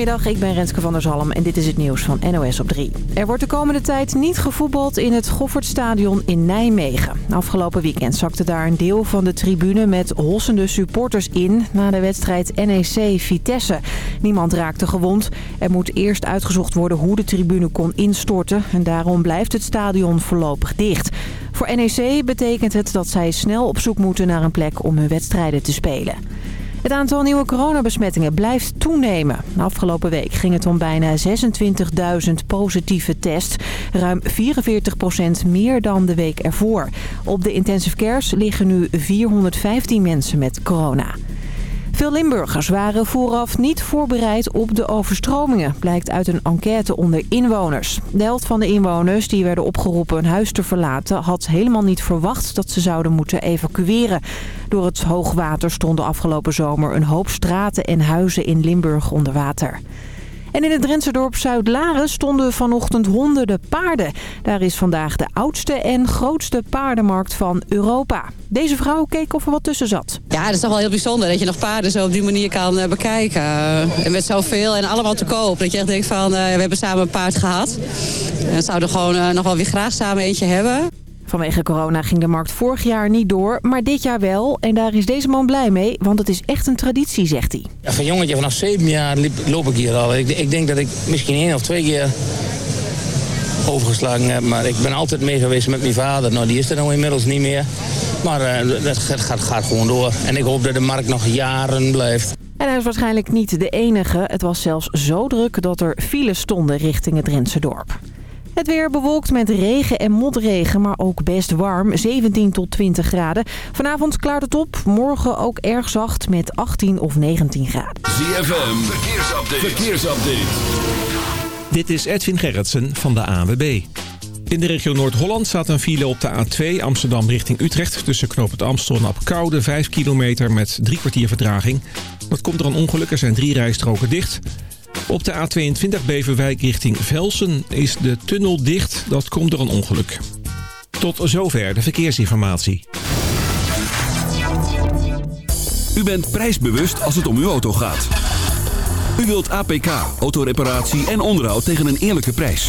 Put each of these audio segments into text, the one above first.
Goedemiddag, ik ben Renske van der Zalm en dit is het nieuws van NOS op 3. Er wordt de komende tijd niet gevoetbald in het Goffertstadion in Nijmegen. Afgelopen weekend zakte daar een deel van de tribune met hossende supporters in... na de wedstrijd NEC-Vitesse. Niemand raakte gewond. Er moet eerst uitgezocht worden hoe de tribune kon instorten... en daarom blijft het stadion voorlopig dicht. Voor NEC betekent het dat zij snel op zoek moeten naar een plek om hun wedstrijden te spelen. Het aantal nieuwe coronabesmettingen blijft toenemen. Afgelopen week ging het om bijna 26.000 positieve tests. Ruim 44% meer dan de week ervoor. Op de intensive cares liggen nu 415 mensen met corona. Veel Limburgers waren vooraf niet voorbereid op de overstromingen, blijkt uit een enquête onder inwoners. De helft van de inwoners die werden opgeroepen hun huis te verlaten had helemaal niet verwacht dat ze zouden moeten evacueren. Door het hoogwater stonden afgelopen zomer een hoop straten en huizen in Limburg onder water. En in het Drentse dorp Zuid-Laren stonden vanochtend honderden paarden. Daar is vandaag de oudste en grootste paardenmarkt van Europa. Deze vrouw keek of er wat tussen zat. Ja, het is toch wel heel bijzonder dat je nog paarden zo op die manier kan uh, bekijken. Uh, en met zoveel en allemaal te koop. Dat je echt denkt van, uh, we hebben samen een paard gehad. En zouden gewoon nog wel weer graag samen eentje hebben. Vanwege corona ging de markt vorig jaar niet door, maar dit jaar wel. En daar is deze man blij mee, want het is echt een traditie, zegt hij. Ja, van jongetje vanaf zeven jaar loop ik hier al. Ik, ik denk dat ik misschien één of twee keer overgeslagen heb. Maar ik ben altijd mee geweest met mijn vader. Nou, die is er nou inmiddels niet meer. Maar uh, dat gaat, gaat gewoon door. En ik hoop dat de markt nog jaren blijft. En hij is waarschijnlijk niet de enige. Het was zelfs zo druk dat er files stonden richting het Drentse dorp. Het weer bewolkt met regen en motregen, maar ook best warm. 17 tot 20 graden. Vanavond klaart het op. Morgen ook erg zacht met 18 of 19 graden. ZFM, verkeersupdate. verkeersupdate. Dit is Edwin Gerritsen van de ANWB. In de regio Noord-Holland staat een file op de A2 Amsterdam richting Utrecht... tussen Knoop het Amstel en Apkoude, 5 kilometer met drie kwartier vertraging. Dat komt er een ongeluk, er zijn drie rijstroken dicht... Op de A22 Beverwijk richting Velsen is de tunnel dicht. Dat komt door een ongeluk. Tot zover de verkeersinformatie. U bent prijsbewust als het om uw auto gaat. U wilt APK, autoreparatie en onderhoud tegen een eerlijke prijs.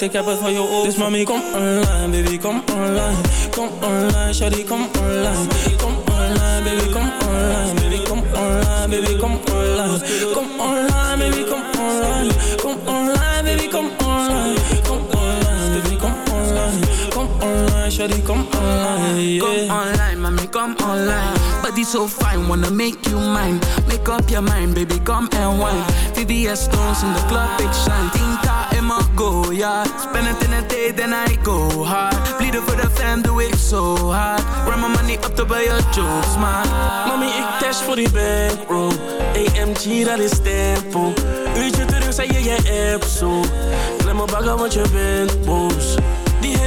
Want ik heb het voor je mami, kom online, baby, kom online. Kom online, shawty, kom online. Kom online, baby, kom online. Baby, kom online, baby, kom online. Kom online, baby, kom online shawty, kom online, yeah Come online, mommy, come online. Body so fine, wanna make you mine. Make up your mind, baby, come and wine. VVS stones in the club, big shine. Tinta in my go, yeah. Spend it in a day, then I go hard. Bleeden voor de fam, doe ik zo hard. Run my money up to buy your jokes, man. Mami, ik dash voor die bankroll AMG, dat is tempo Uurtje terug, zei je je app zo Klem me bagger, want je bent boos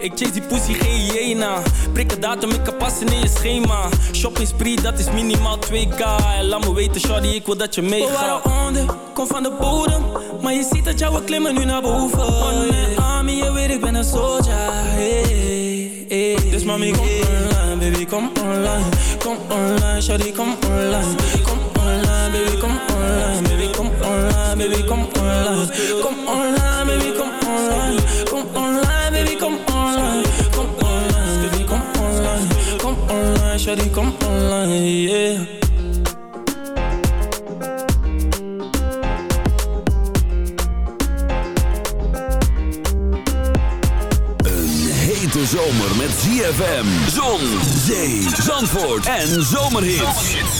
Ik chase die pussy, geen hyena. Prik een datum, ik kan passen in je schema. Shopping spree, dat is minimaal 2k. En laat me weten, shawty, ik wil dat je We meegaat. waren onder, kom van de bodem Maar je ziet dat jouw klimmen nu naar boven One man army, je weet ik ben een soldier hey, hey. Dus mami, kom online, baby, kom online Kom online, shawty, kom online Kom online, baby, kom online Baby, kom online, baby, kom online Kom online, baby, kom online Kom online, baby, kom online shawty, kom online, Een hete zomer met ZFM, zon, zee, zandvoort en zomerhits.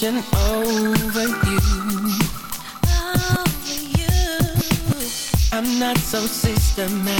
Contemplation over you. I'm not so systematic.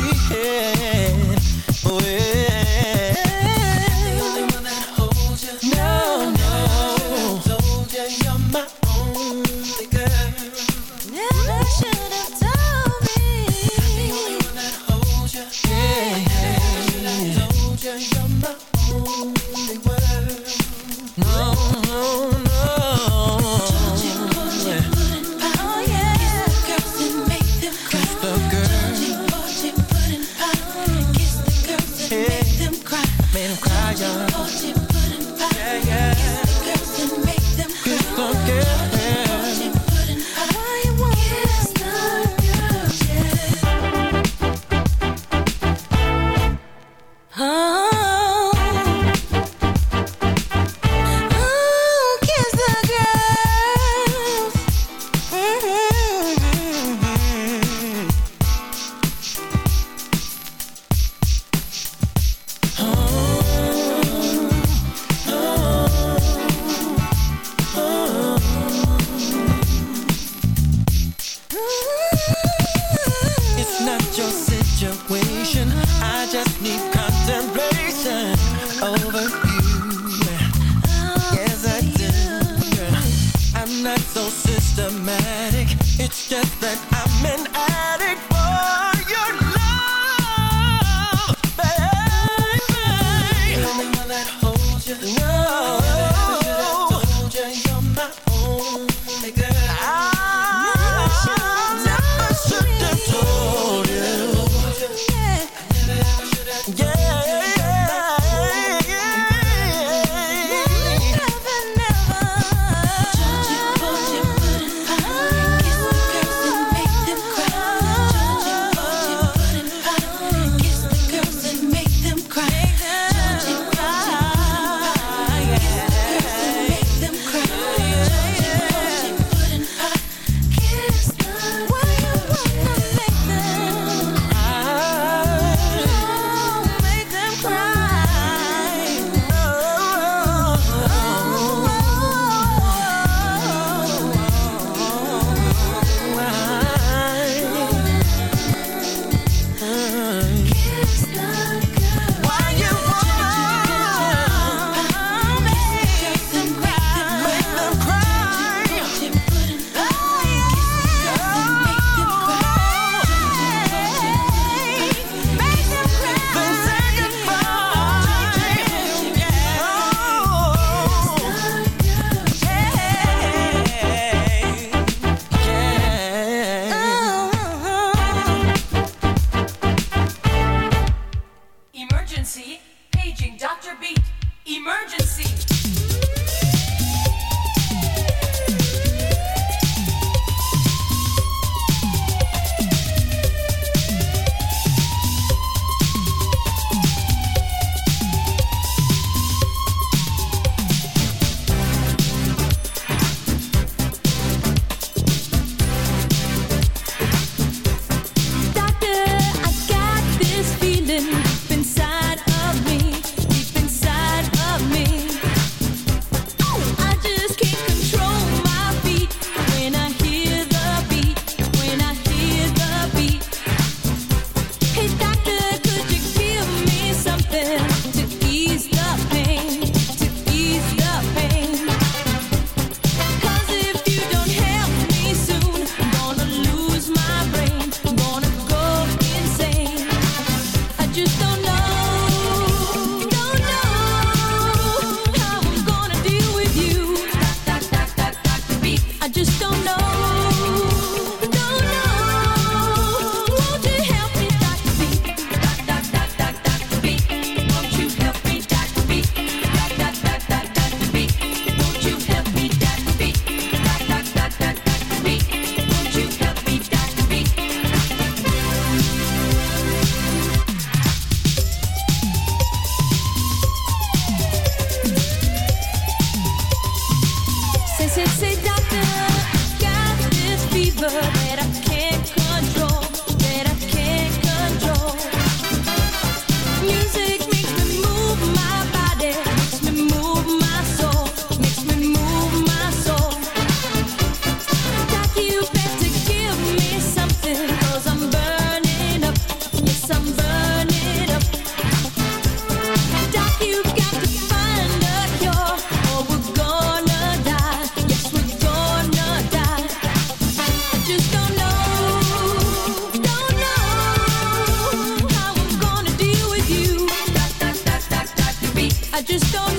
I just don't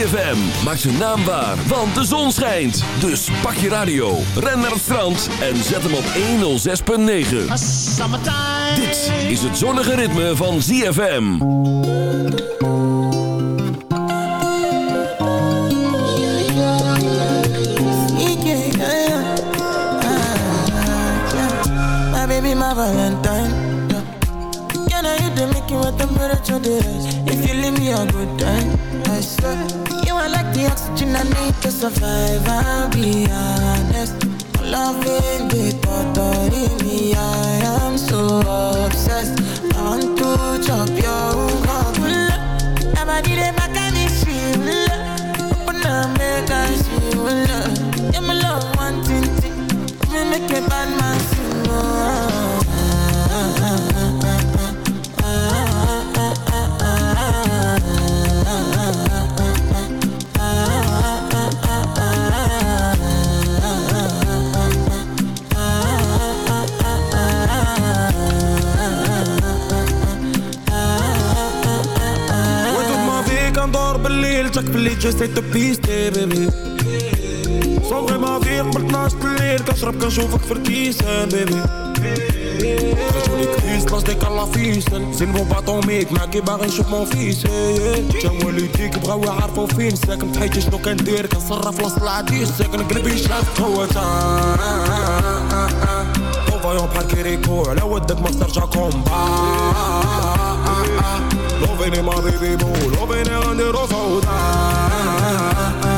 ZFM maakt zijn naam waar, want de zon schijnt. Dus pak je radio, ren naar het strand en zet hem op 106.9. Dit is het zonnige ritme van ZFM. Yeah, yeah. Ah, yeah. My baby, my Valentine. Can I hit the you what temperature is? If you leave me a good time, I swear. everything I need to survive, I'll be honest. I'm loving the thought me I am so obsessed. I want to chop your heart? I'm a need back and it's Open up, make us you I'm a love wanting to Make a bad man باللي جاي تو بيستي بيبي صوغي ما فيك قبل 12 الليل كنشرب كنشوفك في الكيسان بيبي رجولي كريس ديك الله فيسن زين بون باطوميك معاكي باغي نشوف مون فيس جا والديك بغاو يعرفو فين. ساكن في حياتي شنو كندير؟ كنصرف وسط العديس ساكن قلبي شاف هو فايون بحال كيريكو على ودك ما ترجع كومبا Lo veni ma vivi bu, lo veni ande rosa uta.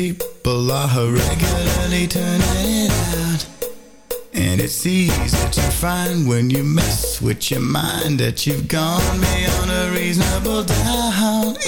People are regularly turning it out. And it's easy to find when you mess with your mind that you've gone beyond a reasonable doubt.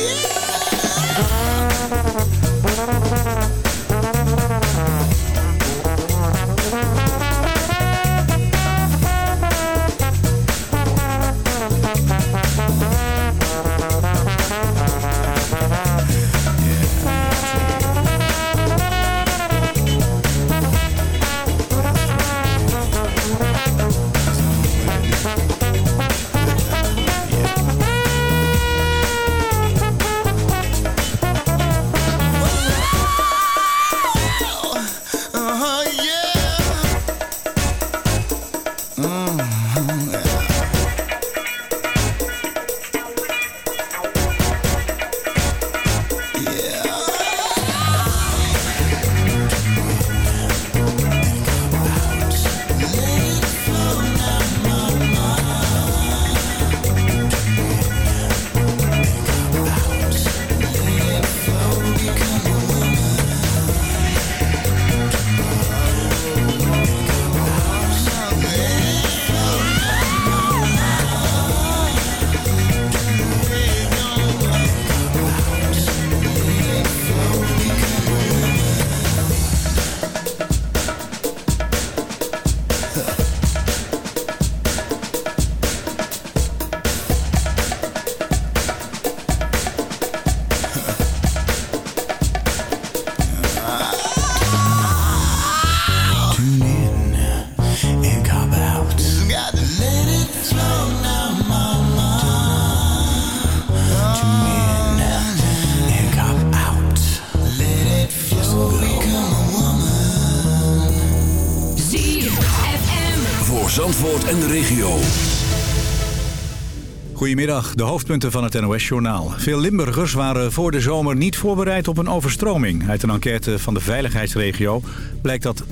Goedemiddag, de hoofdpunten van het NOS-journaal. Veel Limburgers waren voor de zomer niet voorbereid op een overstroming. Uit een enquête van de veiligheidsregio blijkt dat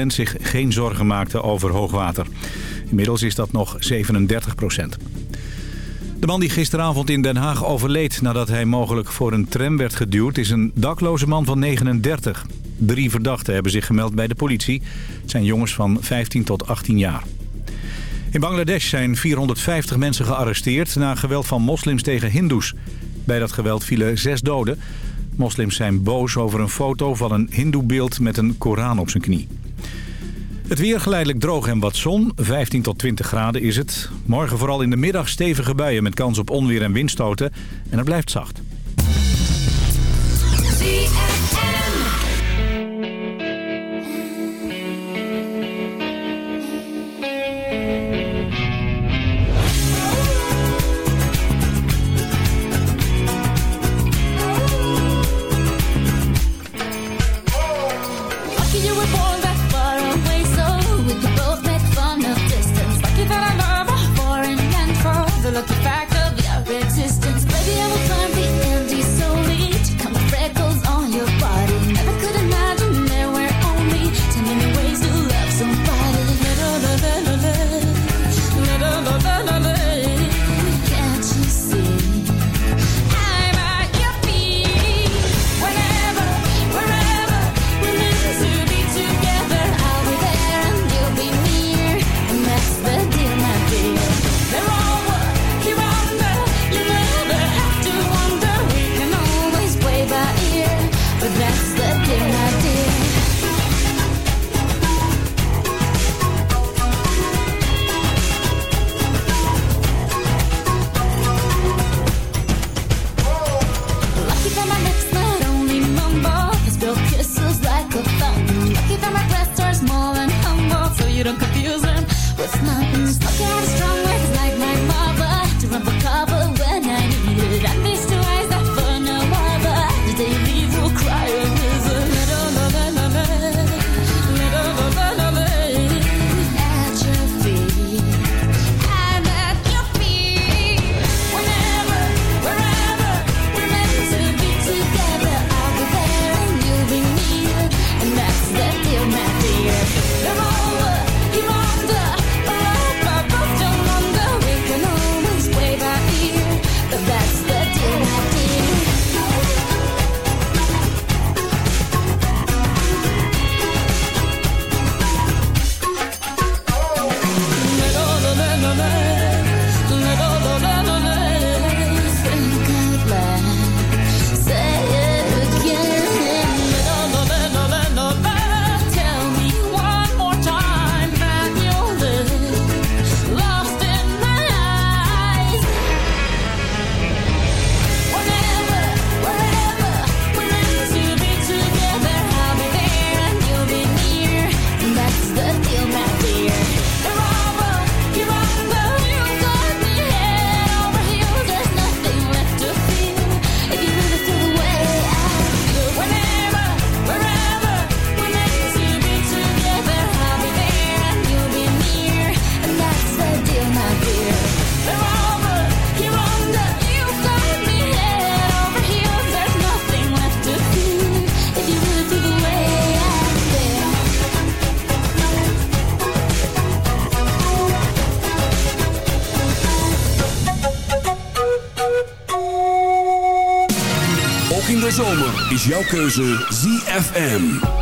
63% zich geen zorgen maakte over hoogwater. Inmiddels is dat nog 37%. De man die gisteravond in Den Haag overleed nadat hij mogelijk voor een tram werd geduwd... is een dakloze man van 39. Drie verdachten hebben zich gemeld bij de politie. Het zijn jongens van 15 tot 18 jaar. In Bangladesh zijn 450 mensen gearresteerd na geweld van moslims tegen hindoes. Bij dat geweld vielen zes doden. Moslims zijn boos over een foto van een hindoebeeld met een Koran op zijn knie. Het weer geleidelijk droog en wat zon. 15 tot 20 graden is het. Morgen vooral in de middag stevige buien met kans op onweer en windstoten. En het blijft zacht. is jouw keuze ZFM.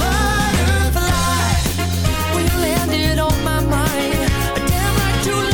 Butterfly, when you landed on my mind, damn like you